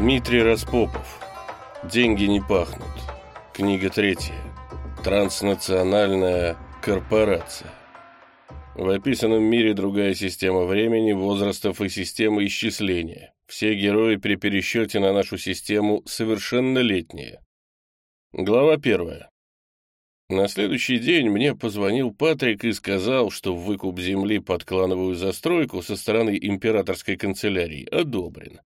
Дмитрий Распопов. Деньги не пахнут. Книга третья. Транснациональная корпорация. В описанном мире другая система времени, возрастов и системы исчисления. Все герои при пересчете на нашу систему совершеннолетние. Глава первая. На следующий день мне позвонил Патрик и сказал, что выкуп земли под клановую застройку со стороны императорской канцелярии одобрен.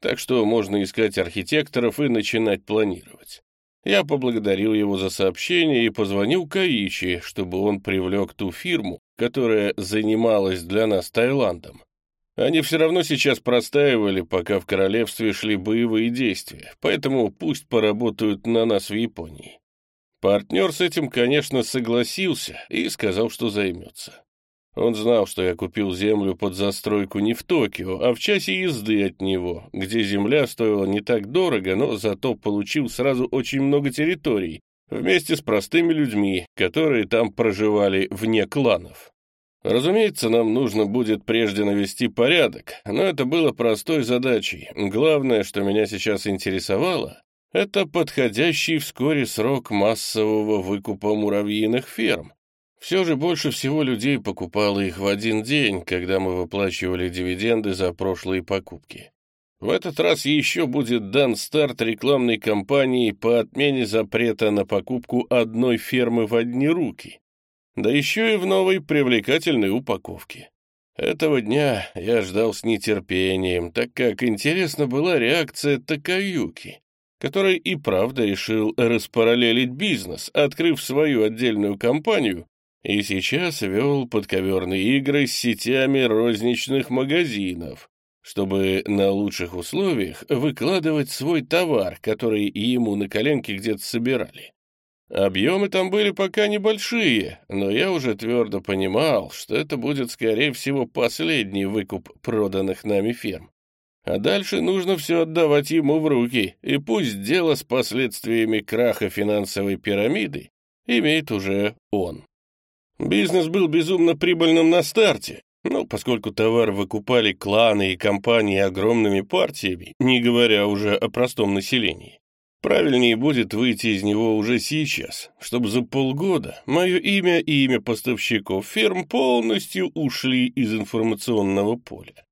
Так что можно искать архитекторов и начинать планировать. Я поблагодарил его за сообщение и позвонил Каичи, чтобы он привлек ту фирму, которая занималась для нас Таиландом. Они все равно сейчас простаивали, пока в королевстве шли боевые действия, поэтому пусть поработают на нас в Японии. Партнер с этим, конечно, согласился и сказал, что займется. Он знал, что я купил землю под застройку не в Токио, а в часе езды от него, где земля стоила не так дорого, но зато получил сразу очень много территорий, вместе с простыми людьми, которые там проживали вне кланов. Разумеется, нам нужно будет прежде навести порядок, но это было простой задачей. Главное, что меня сейчас интересовало, это подходящий вскоре срок массового выкупа муравьиных ферм. Все же больше всего людей покупало их в один день, когда мы выплачивали дивиденды за прошлые покупки. В этот раз еще будет дан старт рекламной кампании по отмене запрета на покупку одной фермы в одни руки, да еще и в новой привлекательной упаковке. Этого дня я ждал с нетерпением, так как интересна была реакция Такаюки который и правда решил распараллелить бизнес, открыв свою отдельную компанию, и сейчас вел подковерные игры с сетями розничных магазинов, чтобы на лучших условиях выкладывать свой товар, который ему на коленке где-то собирали. Объемы там были пока небольшие, но я уже твердо понимал, что это будет, скорее всего, последний выкуп проданных нами ферм. А дальше нужно все отдавать ему в руки, и пусть дело с последствиями краха финансовой пирамиды имеет уже он. Бизнес был безумно прибыльным на старте, но поскольку товар выкупали кланы и компании огромными партиями, не говоря уже о простом населении, правильнее будет выйти из него уже сейчас, чтобы за полгода мое имя и имя поставщиков фирм полностью ушли из информационного поля.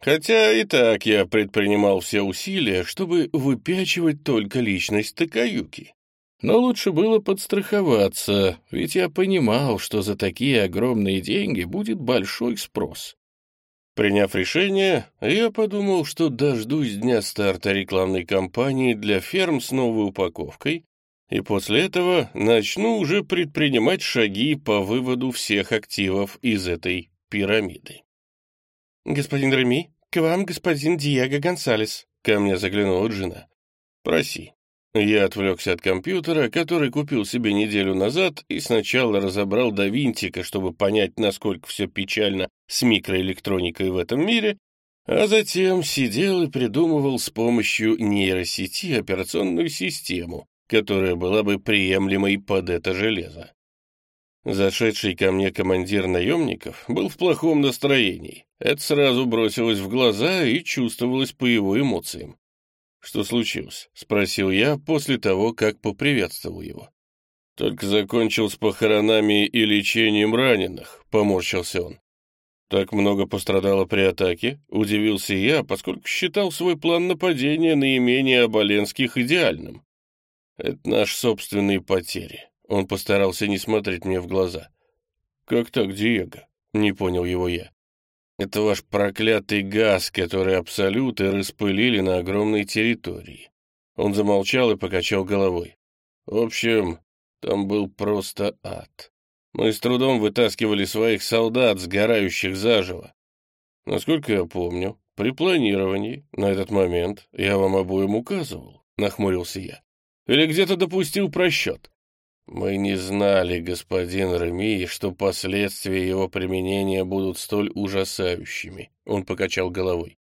Хотя и так я предпринимал все усилия, чтобы выпячивать только личность Такаюки. Но лучше было подстраховаться, ведь я понимал, что за такие огромные деньги будет большой спрос. Приняв решение, я подумал, что дождусь дня старта рекламной кампании для ферм с новой упаковкой, и после этого начну уже предпринимать шаги по выводу всех активов из этой пирамиды. «Господин Реми, к вам господин Диего Гонсалес», — ко мне заглянула Джина. «Проси». Я отвлекся от компьютера, который купил себе неделю назад, и сначала разобрал до винтика, чтобы понять, насколько все печально с микроэлектроникой в этом мире, а затем сидел и придумывал с помощью нейросети операционную систему, которая была бы приемлемой под это железо. Зашедший ко мне командир наемников был в плохом настроении. Это сразу бросилось в глаза и чувствовалось по его эмоциям. «Что случилось?» — спросил я после того, как поприветствовал его. «Только закончил с похоронами и лечением раненых», — поморщился он. «Так много пострадало при атаке?» — удивился я, поскольку считал свой план нападения наименее Оболенских идеальным. «Это наши собственные потери. Он постарался не смотреть мне в глаза. «Как так, Диего?» — не понял его я. «Это ваш проклятый газ, который абсолюты распылили на огромной территории». Он замолчал и покачал головой. «В общем, там был просто ад. Мы с трудом вытаскивали своих солдат, сгорающих заживо. Насколько я помню, при планировании на этот момент я вам обоим указывал», — нахмурился я. «Или где-то допустил просчет?» Мы не знали, господин Реми, что последствия его применения будут столь ужасающими. Он покачал головой.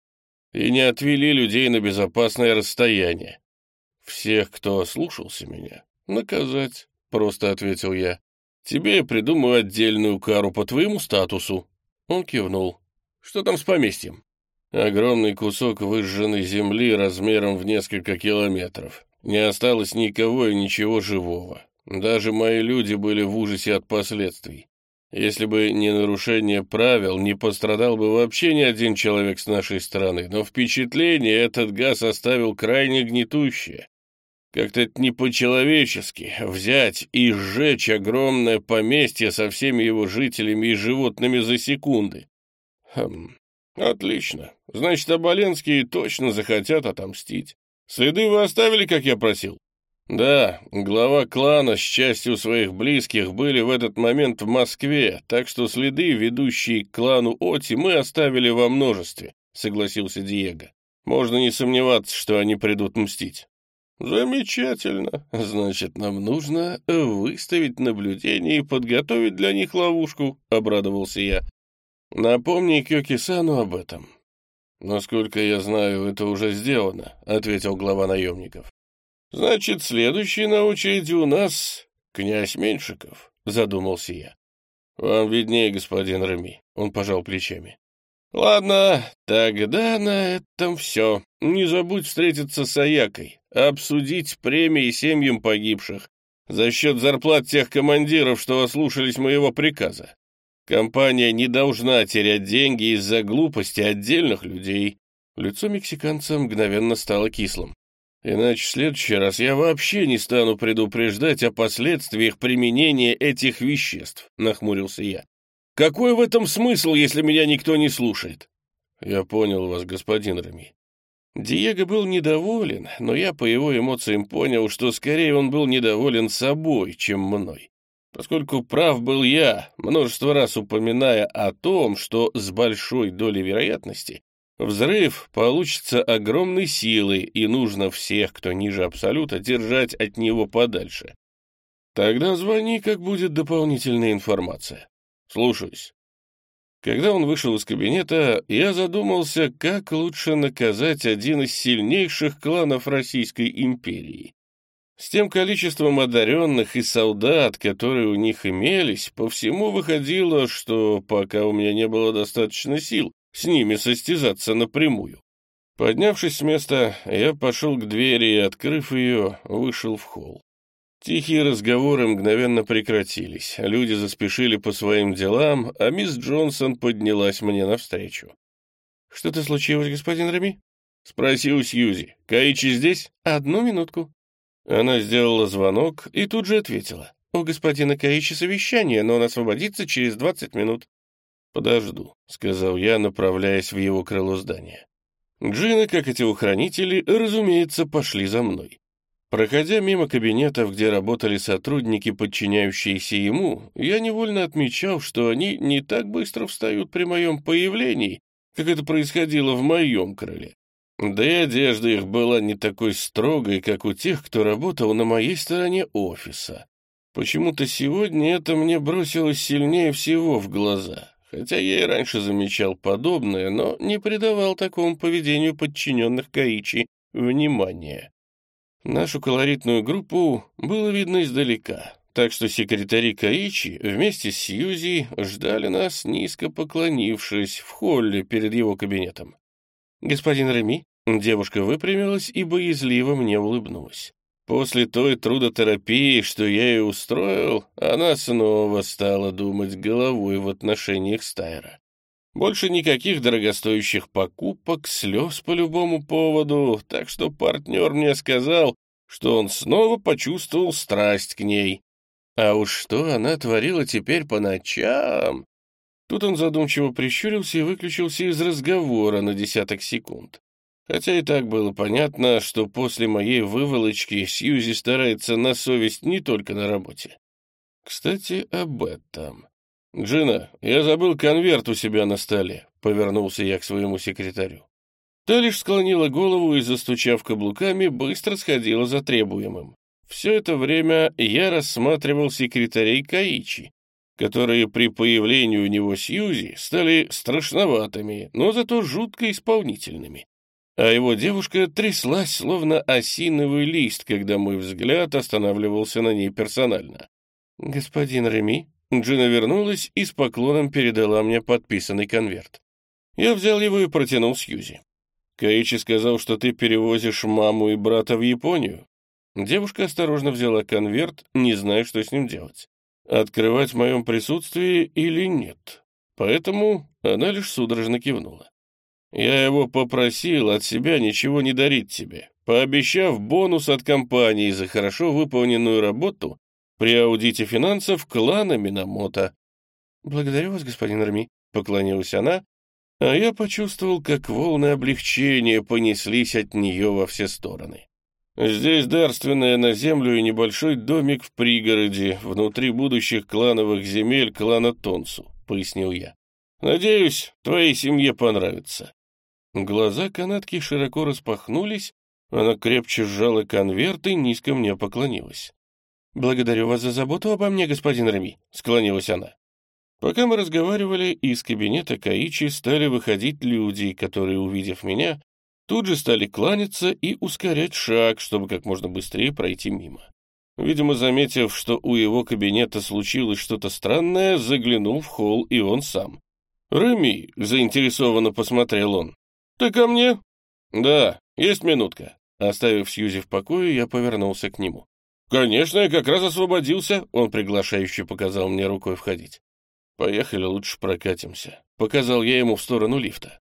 И не отвели людей на безопасное расстояние. Всех, кто ослушался меня, наказать, просто ответил я. Тебе я придумаю отдельную кару по твоему статусу. Он кивнул. Что там с поместьем? Огромный кусок выжженной земли размером в несколько километров. Не осталось никого и ничего живого. Даже мои люди были в ужасе от последствий. Если бы не нарушение правил, не пострадал бы вообще ни один человек с нашей стороны, но впечатление этот газ оставил крайне гнетущее. Как-то это не по-человечески взять и сжечь огромное поместье со всеми его жителями и животными за секунды. Хм, отлично. Значит, Оболенские точно захотят отомстить. Следы вы оставили, как я просил? Да, глава клана с частью своих близких были в этот момент в Москве, так что следы, ведущие к клану Оти, мы оставили во множестве, согласился Диего. Можно не сомневаться, что они придут мстить. Замечательно. Значит, нам нужно выставить наблюдение и подготовить для них ловушку, обрадовался я. Напомни Кёки-сану об этом. Насколько я знаю, это уже сделано, ответил глава наемников. Значит, следующий на очереди у нас князь Меньшиков, задумался я. Вам виднее, господин Реми, он пожал плечами. Ладно, тогда на этом все. Не забудь встретиться с Аякой, обсудить премии семьям погибших за счет зарплат тех командиров, что ослушались моего приказа. Компания не должна терять деньги из-за глупости отдельных людей. Лицо мексиканца мгновенно стало кислым. Иначе в следующий раз я вообще не стану предупреждать о последствиях применения этих веществ, нахмурился я. Какой в этом смысл, если меня никто не слушает? Я понял вас, господин Рами. Диего был недоволен, но я по его эмоциям понял, что скорее он был недоволен собой, чем мной. Поскольку прав был я, множество раз упоминая о том, что с большой долей вероятности Взрыв получится огромной силой, и нужно всех, кто ниже Абсолюта, держать от него подальше. Тогда звони, как будет дополнительная информация. Слушаюсь. Когда он вышел из кабинета, я задумался, как лучше наказать один из сильнейших кланов Российской империи. С тем количеством одаренных и солдат, которые у них имелись, по всему выходило, что пока у меня не было достаточно сил, с ними состязаться напрямую. Поднявшись с места, я пошел к двери и, открыв ее, вышел в холл. Тихие разговоры мгновенно прекратились, люди заспешили по своим делам, а мисс Джонсон поднялась мне навстречу. «Что-то случилось, господин Рами?» — спросил Сьюзи. «Каичи здесь?» «Одну минутку». Она сделала звонок и тут же ответила. «У господина Каичи совещание, но он освободится через двадцать минут». «Подожду», — сказал я, направляясь в его крыло здания. Джины, как эти охранители, разумеется, пошли за мной. Проходя мимо кабинетов, где работали сотрудники, подчиняющиеся ему, я невольно отмечал, что они не так быстро встают при моем появлении, как это происходило в моем крыле. Да и одежда их была не такой строгой, как у тех, кто работал на моей стороне офиса. Почему-то сегодня это мне бросилось сильнее всего в глаза хотя я и раньше замечал подобное, но не придавал такому поведению подчиненных Каичи внимания. Нашу колоритную группу было видно издалека, так что секретари Каичи вместе с Сьюзи ждали нас, низко поклонившись в холле перед его кабинетом. «Господин Реми?» Девушка выпрямилась и боязливо мне улыбнулась. После той трудотерапии, что я ей устроил, она снова стала думать головой в отношениях Стайра. Больше никаких дорогостоящих покупок, слез по любому поводу, так что партнер мне сказал, что он снова почувствовал страсть к ней. А уж что она творила теперь по ночам? Тут он задумчиво прищурился и выключился из разговора на десяток секунд. Хотя и так было понятно, что после моей выволочки Сьюзи старается на совесть не только на работе. Кстати, об этом. «Джина, я забыл конверт у себя на столе», — повернулся я к своему секретарю. Та лишь склонила голову и, застучав каблуками, быстро сходила за требуемым. Все это время я рассматривал секретарей Каичи, которые при появлении у него Сьюзи стали страшноватыми, но зато жутко исполнительными а его девушка тряслась, словно осиновый лист, когда мой взгляд останавливался на ней персонально. «Господин Реми?» Джина вернулась и с поклоном передала мне подписанный конверт. Я взял его и протянул Сьюзи. Каичи сказал, что ты перевозишь маму и брата в Японию. Девушка осторожно взяла конверт, не зная, что с ним делать. Открывать в моем присутствии или нет. Поэтому она лишь судорожно кивнула. Я его попросил от себя ничего не дарить тебе, пообещав бонус от компании за хорошо выполненную работу при аудите финансов клана Минамото. «Благодарю вас, господин Рами», — поклонилась она, а я почувствовал, как волны облегчения понеслись от нее во все стороны. Здесь дарственная на землю и небольшой домик в пригороде, внутри будущих клановых земель клана Тонсу, — пояснил я. Надеюсь, твоей семье понравится. Глаза канатки широко распахнулись, она крепче сжала конверт и низко мне поклонилась. «Благодарю вас за заботу обо мне, господин Рами», — склонилась она. Пока мы разговаривали, из кабинета Каичи стали выходить люди, которые, увидев меня, тут же стали кланяться и ускорять шаг, чтобы как можно быстрее пройти мимо. Видимо, заметив, что у его кабинета случилось что-то странное, заглянул в холл и он сам. «Реми», — заинтересованно посмотрел он, — «ты ко мне?» «Да, есть минутка». Оставив Сьюзи в покое, я повернулся к нему. «Конечно, я как раз освободился», — он приглашающе показал мне рукой входить. «Поехали, лучше прокатимся», — показал я ему в сторону лифта.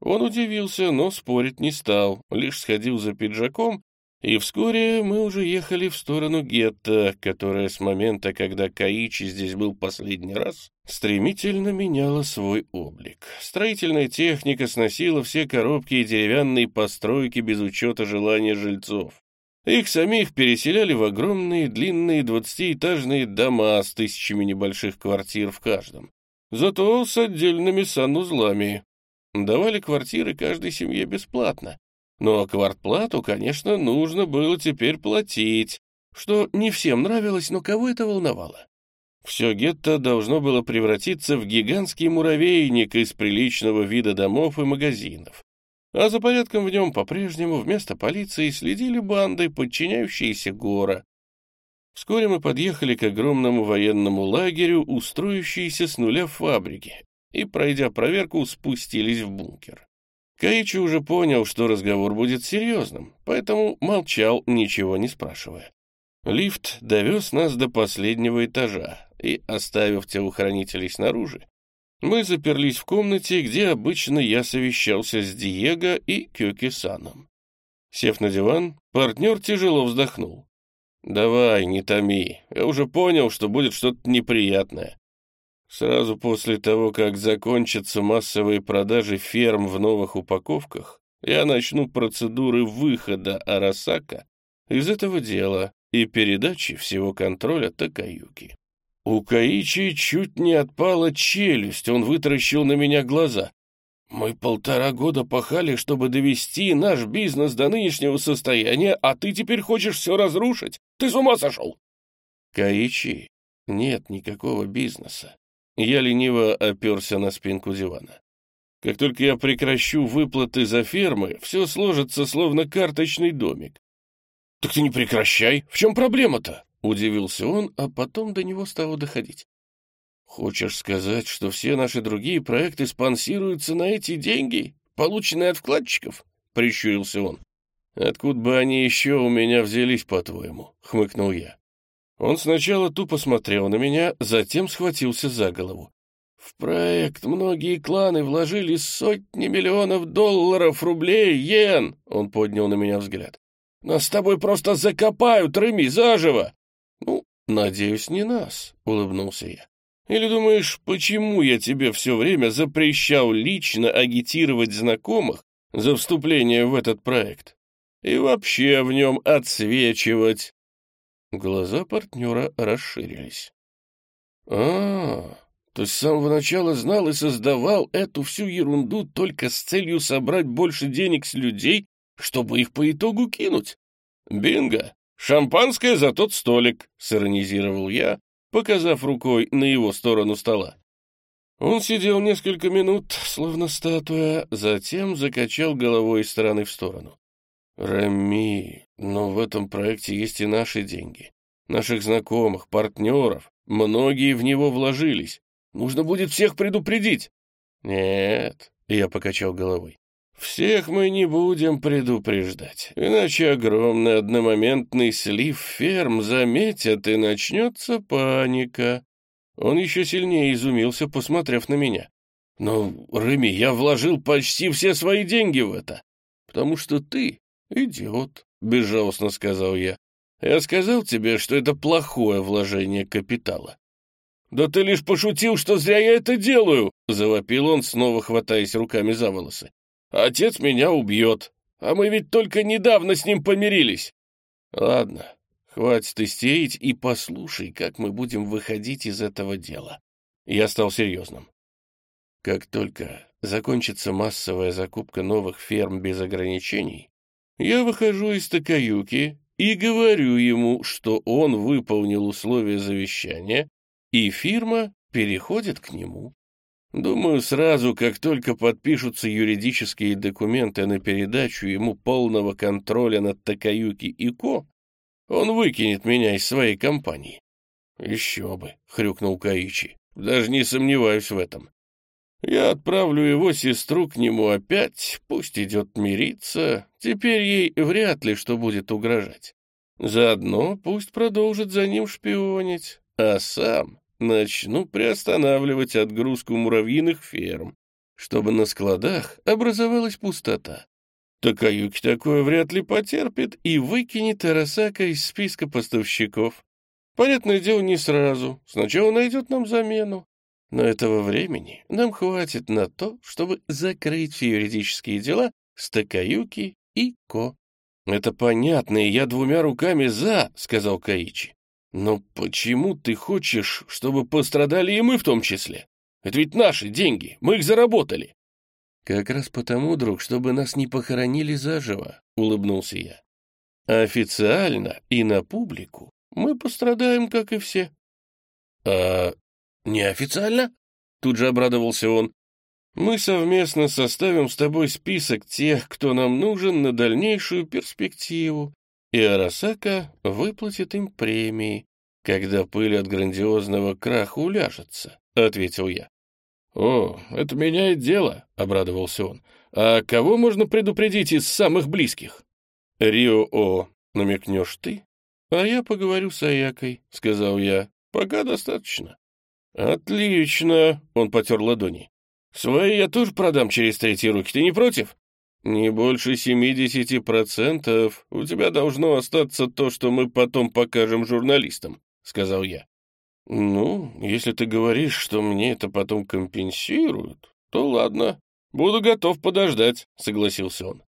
Он удивился, но спорить не стал, лишь сходил за пиджаком, и вскоре мы уже ехали в сторону гетто, которое с момента, когда Каичи здесь был последний раз, стремительно меняла свой облик. Строительная техника сносила все коробки и деревянные постройки без учета желания жильцов. Их самих переселяли в огромные длинные двадцатиэтажные дома с тысячами небольших квартир в каждом. Зато с отдельными санузлами. Давали квартиры каждой семье бесплатно. Но квартплату, конечно, нужно было теперь платить, что не всем нравилось, но кого это волновало. Все гетто должно было превратиться в гигантский муравейник из приличного вида домов и магазинов а за порядком в нем по-прежнему вместо полиции следили банды, подчиняющиеся Гора. Вскоре мы подъехали к огромному военному лагерю, устроившейся с нуля фабрики, и, пройдя проверку, спустились в бункер. Каичи уже понял, что разговор будет серьезным, поэтому молчал, ничего не спрашивая. Лифт довез нас до последнего этажа, и, оставив телохранителей снаружи, мы заперлись в комнате, где обычно я совещался с Диего и Кёки-саном. Сев на диван, партнер тяжело вздохнул. «Давай, не томи, я уже понял, что будет что-то неприятное. Сразу после того, как закончатся массовые продажи ферм в новых упаковках, я начну процедуры выхода Арасака из этого дела и передачи всего контроля Такаюки. У Каичи чуть не отпала челюсть, он вытаращил на меня глаза. «Мы полтора года пахали, чтобы довести наш бизнес до нынешнего состояния, а ты теперь хочешь все разрушить? Ты с ума сошел!» «Каичи, нет никакого бизнеса». Я лениво оперся на спинку дивана. Как только я прекращу выплаты за фермы, все сложится словно карточный домик. «Так ты не прекращай! В чем проблема-то?» Удивился он, а потом до него стало доходить. «Хочешь сказать, что все наши другие проекты спонсируются на эти деньги, полученные от вкладчиков?» — прищурился он. «Откуда бы они еще у меня взялись, по-твоему?» — хмыкнул я. Он сначала тупо смотрел на меня, затем схватился за голову. «В проект многие кланы вложили сотни миллионов долларов, рублей, йен!» Он поднял на меня взгляд. «Нас с тобой просто закопают, Реми, заживо!» «Ну, надеюсь, не нас», — улыбнулся я. «Или думаешь, почему я тебе все время запрещал лично агитировать знакомых за вступление в этот проект? И вообще в нем отсвечивать?» Глаза партнера расширились. «А, то есть с самого начала знал и создавал эту всю ерунду только с целью собрать больше денег с людей, чтобы их по итогу кинуть? Бинго! «Шампанское за тот столик», — сиронизировал я, показав рукой на его сторону стола. Он сидел несколько минут, словно статуя, затем закачал головой из стороны в сторону. «Рами, но в этом проекте есть и наши деньги. Наших знакомых, партнеров. Многие в него вложились. Нужно будет всех предупредить». «Нет, Я покачал головой. Всех мы не будем предупреждать, иначе огромный одномоментный слив ферм заметят, и начнется паника. Он еще сильнее изумился, посмотрев на меня. «Но, Реми, я вложил почти все свои деньги в это, потому что ты идиот», — безжалостно сказал я. «Я сказал тебе, что это плохое вложение капитала». «Да ты лишь пошутил, что зря я это делаю!» — завопил он, снова хватаясь руками за волосы. Отец меня убьет, а мы ведь только недавно с ним помирились. Ладно, хватит истерить и послушай, как мы будем выходить из этого дела. Я стал серьезным. Как только закончится массовая закупка новых ферм без ограничений, я выхожу из Такаюки и говорю ему, что он выполнил условия завещания, и фирма переходит к нему. Думаю, сразу, как только подпишутся юридические документы на передачу ему полного контроля над Такаюки и Ко, он выкинет меня из своей компании. «Еще бы», — хрюкнул Каичи, — «даже не сомневаюсь в этом. Я отправлю его сестру к нему опять, пусть идет мириться, теперь ей вряд ли что будет угрожать. Заодно пусть продолжит за ним шпионить, а сам начну приостанавливать отгрузку муравьиных ферм, чтобы на складах образовалась пустота. Такаюки такое вряд ли потерпит и выкинет Арасака из списка поставщиков. Понятное дело, не сразу. Сначала найдет нам замену. Но этого времени нам хватит на то, чтобы закрыть все юридические дела с Такаюки и Ко. «Это понятно, и я двумя руками за», — сказал Каичи. Но почему ты хочешь, чтобы пострадали и мы в том числе? Это ведь наши деньги, мы их заработали. Как раз потому, друг, чтобы нас не похоронили заживо, улыбнулся я. Официально и на публику мы пострадаем, как и все. А неофициально? Тут же обрадовался он. Мы совместно составим с тобой список тех, кто нам нужен на дальнейшую перспективу, и Арасака выплатит им премии, когда пыль от грандиозного краха уляжется», — ответил я. «О, это меняет дело», — обрадовался он. «А кого можно предупредить из самых близких?» «Рио-О, намекнешь ты?» «А я поговорю с Аякой», — сказал я. «Пока достаточно». «Отлично», — он потер ладони. «Свои я тоже продам через третьи руки, ты не против?» «Не больше 70%. У тебя должно остаться то, что мы потом покажем журналистам», — сказал я. «Ну, если ты говоришь, что мне это потом компенсируют, то ладно. Буду готов подождать», — согласился он.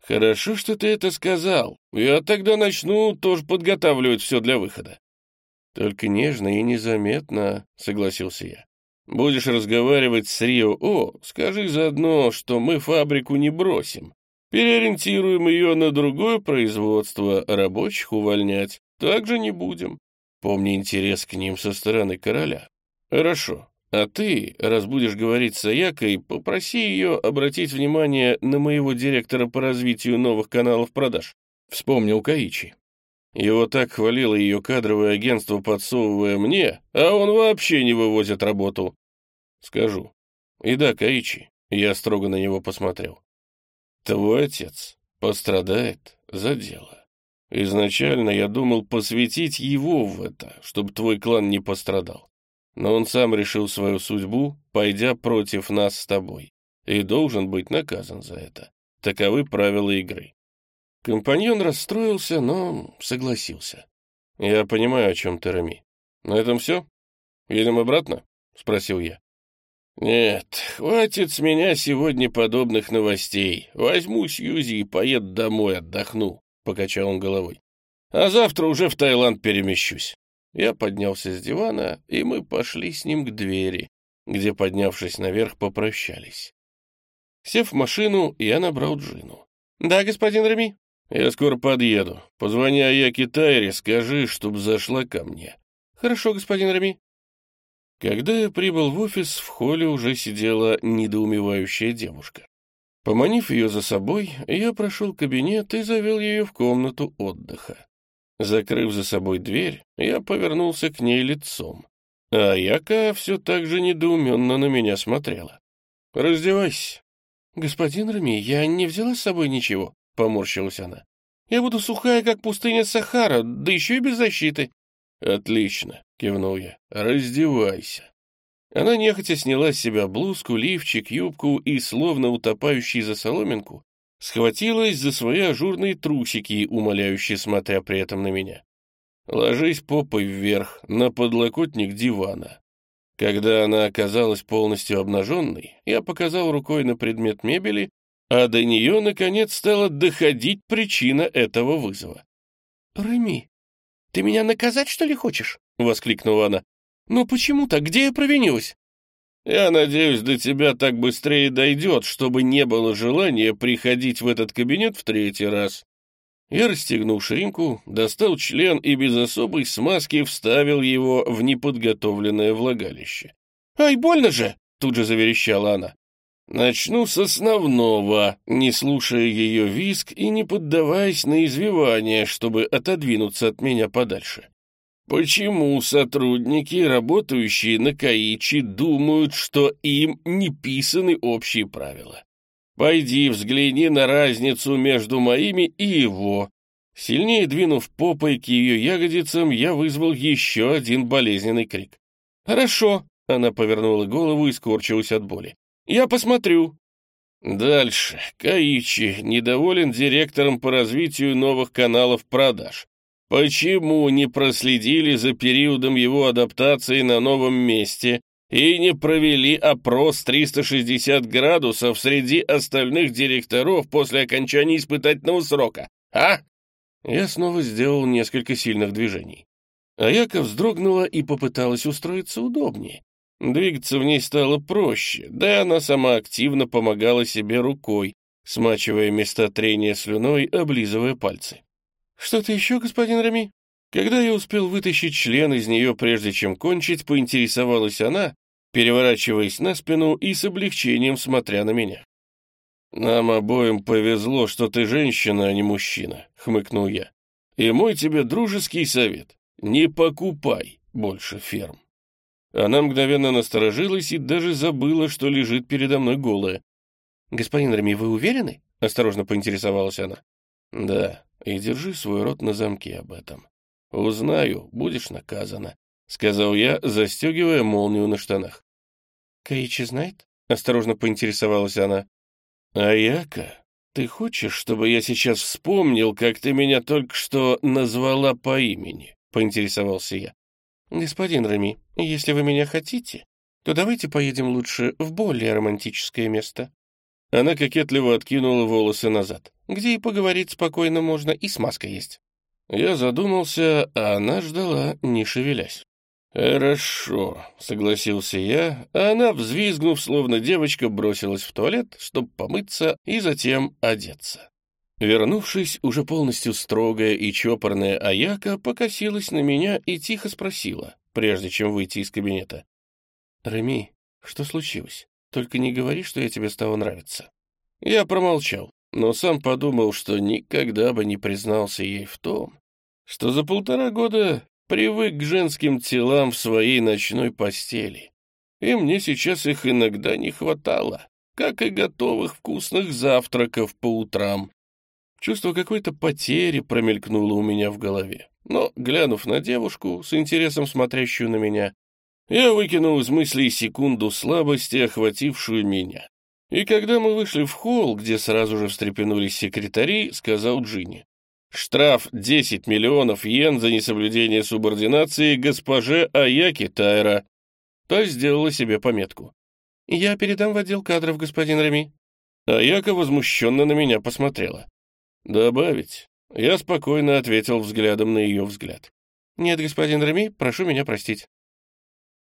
«Хорошо, что ты это сказал. Я тогда начну тоже подготавливать все для выхода». «Только нежно и незаметно», — согласился я. Будешь разговаривать с Рио О, скажи заодно, что мы фабрику не бросим. Переориентируем ее на другое производство, рабочих увольнять также не будем. Помни интерес к ним со стороны короля. Хорошо. А ты, раз будешь говорить с Аякой, попроси ее обратить внимание на моего директора по развитию новых каналов продаж. Вспомнил Каичи. Его так хвалило ее кадровое агентство, подсовывая мне, а он вообще не вывозит работу. Скажу. И да, Каичи, я строго на него посмотрел. Твой отец пострадает за дело. Изначально я думал посвятить его в это, чтобы твой клан не пострадал. Но он сам решил свою судьбу, пойдя против нас с тобой, и должен быть наказан за это. Таковы правила игры. Компаньон расстроился, но согласился. «Я понимаю, о чем ты, Рами. На этом все? Едем обратно?» — спросил я. «Нет, хватит с меня сегодня подобных новостей. Возьму Сьюзи и поеду домой, отдохну», — покачал он головой. «А завтра уже в Таиланд перемещусь». Я поднялся с дивана, и мы пошли с ним к двери, где, поднявшись наверх, попрощались. Сев в машину, я набрал Джину. «Да, господин Рами?» «Я скоро подъеду. Позвони Аяке Тайре, скажи, чтоб зашла ко мне». «Хорошо, господин Рами». Когда я прибыл в офис, в холле уже сидела недоумевающая девушка. Поманив ее за собой, я прошел кабинет и завел ее в комнату отдыха. Закрыв за собой дверь, я повернулся к ней лицом. А Яка все так же недоуменно на меня смотрела. «Раздевайся», «Господин Рами, я не взяла с собой ничего», — поморщилась она. «Я буду сухая, как пустыня Сахара, да еще и без защиты». «Отлично», — кивнул я. «Раздевайся». Она нехотя сняла с себя блузку, лифчик, юбку и, словно утопающий за соломинку, схватилась за свои ажурные трусики, умоляющие, смотря при этом на меня. «Ложись попой вверх, на подлокотник дивана. Когда она оказалась полностью обнаженной, я показал рукой на предмет мебели, а до нее, наконец, стала доходить причина этого вызова. «Реми, ты меня наказать, что ли, хочешь?» — воскликнула она. «Ну почему так? Где я провинилась?» «Я надеюсь, до тебя так быстрее дойдет, чтобы не было желания приходить в этот кабинет в третий раз. Я расстегнул ширинку, достал член и без особой смазки вставил его в неподготовленное влагалище. «Ай, больно же!» — тут же заверещала она. Начну с основного, не слушая ее виск и не поддаваясь на извивания, чтобы отодвинуться от меня подальше. Почему сотрудники, работающие на Каичи, думают, что им не писаны общие правила? Пойди взгляни на разницу между моими и его. Сильнее двинув попой к ее ягодицам, я вызвал еще один болезненный крик. «Хорошо», — она повернула голову и скорчилась от боли. «Я посмотрю». Дальше. Каичи недоволен директором по развитию новых каналов продаж. Почему не проследили за периодом его адаптации на новом месте и не провели опрос 360 градусов среди остальных директоров после окончания испытательного срока, а? Я снова сделал несколько сильных движений. Аяка вздрогнула и попыталась устроиться удобнее. Двигаться в ней стало проще, да и она сама активно помогала себе рукой, смачивая места трения слюной, облизывая пальцы. «Что-то еще, господин Рами?» Когда я успел вытащить член из нее, прежде чем кончить, поинтересовалась она, переворачиваясь на спину и с облегчением смотря на меня. «Нам обоим повезло, что ты женщина, а не мужчина», — хмыкнул я. «И мой тебе дружеский совет — не покупай больше ферм». Она мгновенно насторожилась и даже забыла, что лежит передо мной голая. «Господин Рами, вы уверены?» — осторожно поинтересовалась она. «Да, и держи свой рот на замке об этом. Узнаю, будешь наказана. — сказал я, застегивая молнию на штанах. «Каичи знает?» — осторожно поинтересовалась она. «Аяка, ты хочешь, чтобы я сейчас вспомнил, как ты меня только что назвала по имени?» — поинтересовался я. «Господин Рами, если вы меня хотите, то давайте поедем лучше в более романтическое место». Она кокетливо откинула волосы назад, где и поговорить спокойно можно, и смазка есть. Я задумался, а она ждала, не шевелясь. «Хорошо», — согласился я, а она, взвизгнув, словно девочка, бросилась в туалет, чтобы помыться и затем одеться. Вернувшись, уже полностью строгая и чопорная Аяка покосилась на меня и тихо спросила, прежде чем выйти из кабинета. «Реми, что случилось? Только не говори, что я тебе стала нравиться». Я промолчал, но сам подумал, что никогда бы не признался ей в том, что за полтора года привык к женским телам в своей ночной постели, и мне сейчас их иногда не хватало, как и готовых вкусных завтраков по утрам. Чувство какой-то потери промелькнуло у меня в голове, но, глянув на девушку, с интересом смотрящую на меня, я выкинул из мыслей секунду слабости, охватившую меня. И когда мы вышли в холл, где сразу же встрепенулись секретари, сказал Джинни. Штраф 10 миллионов йен за несоблюдение субординации госпоже Аяки Тайра. Та сделала себе пометку. «Я передам в отдел кадров, господин Реми». Аяка возмущенно на меня посмотрела. «Добавить?» Я спокойно ответил взглядом на ее взгляд. «Нет, господин Реми, прошу меня простить».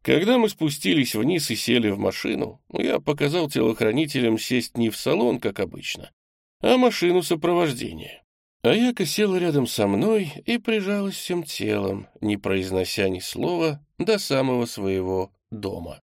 Когда мы спустились вниз и сели в машину, я показал телохранителям сесть не в салон, как обычно, а машину сопровождения. Аяка села рядом со мной и прижалась всем телом, не произнося ни слова, до самого своего дома.